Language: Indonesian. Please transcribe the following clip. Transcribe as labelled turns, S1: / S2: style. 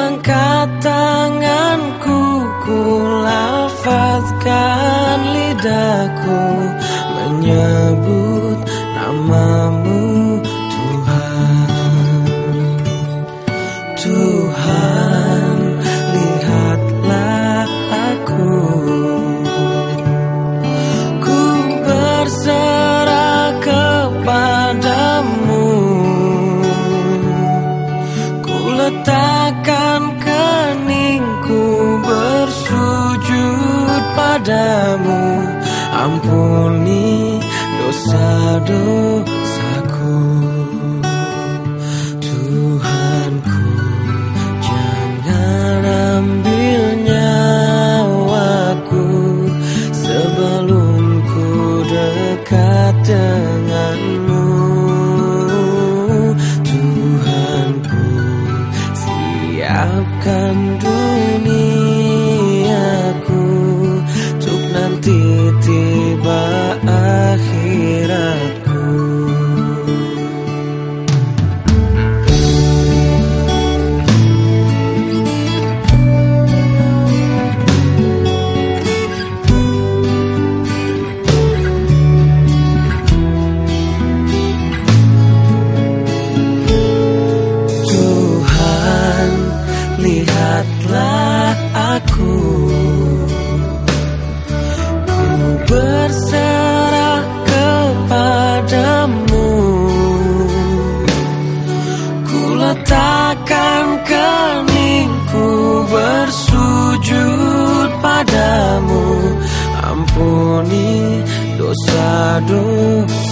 S1: angkat tanganku Ku lafazkan lidahku Menyebut namamu Tuhan. Tuhan bersujud padamu. Ampuni dosa-dosaku. Tuhanku jangan ambil nyawaku. Sebelum ku dekat denganmu. Tuhanku siapkan duniaku nanti tiba akhiratku. Tuhan lihatlah aku. Ku berserah kepadamu. Ku letakkan keningku bersujud padamu. Ampuni dosa-dosaku